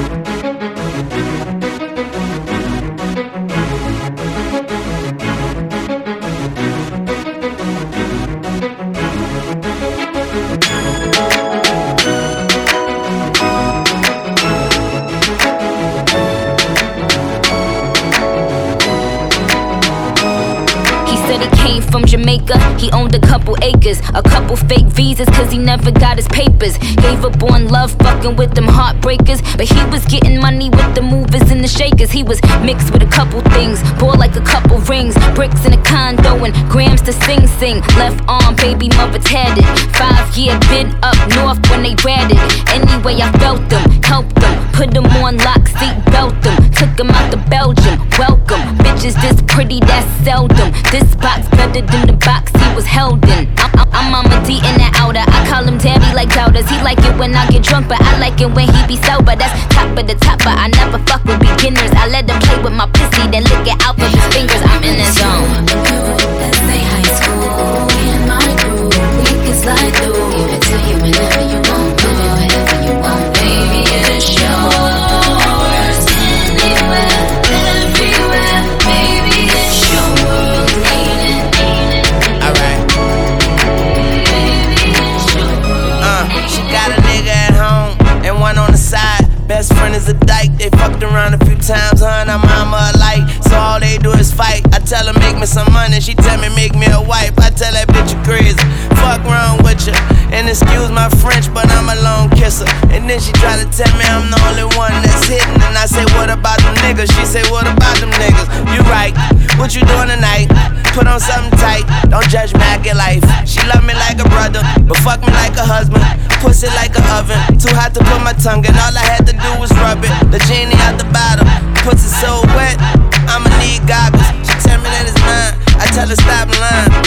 Thank you. From Jamaica. He owned a couple acres, a couple fake visas, cause he never got his papers. Gave up on love, fucking with them heartbreakers. But he was getting money with the movers and the shakers. He was mixed with a couple things, bought like a couple rings, bricks in a condo, and grams to sing sing. Left arm, baby mother tatted. Five year been up north when they ratted. Anyway, I felt them, helped them, put them on lock, seat belt them. Took them out to Belgium, welcome. Bitches this pretty, that's seldom. This box better than the box he was held in. I'm, I'm Mama D in the outer. I call him Daddy like doubters. He like it when I get drunk, but I like it when he be sober. That's top of the top, but I never fuck fucked around a few times, huh? And I'm mama alike. So all they do is fight. I tell her make me some money. She tell me make me a wife. I tell that bitch you crazy. Fuck wrong with you. And excuse my French, but I'm a lone kisser. And then she try to tell me I'm the only one that's hitting. And I say, what about them niggas? She say, what about them niggas? You right. What you doing tonight? put on something tight. Don't judge me, I get life. She love me like a brother, but fuck me like a husband. Pussy like an oven. Too hot to put my tongue in. All I had to do was rub it. The genie at the bottom. Pussy so wet. I'ma need goggles. She tell me that it's mine. I tell her stop lying.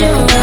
you.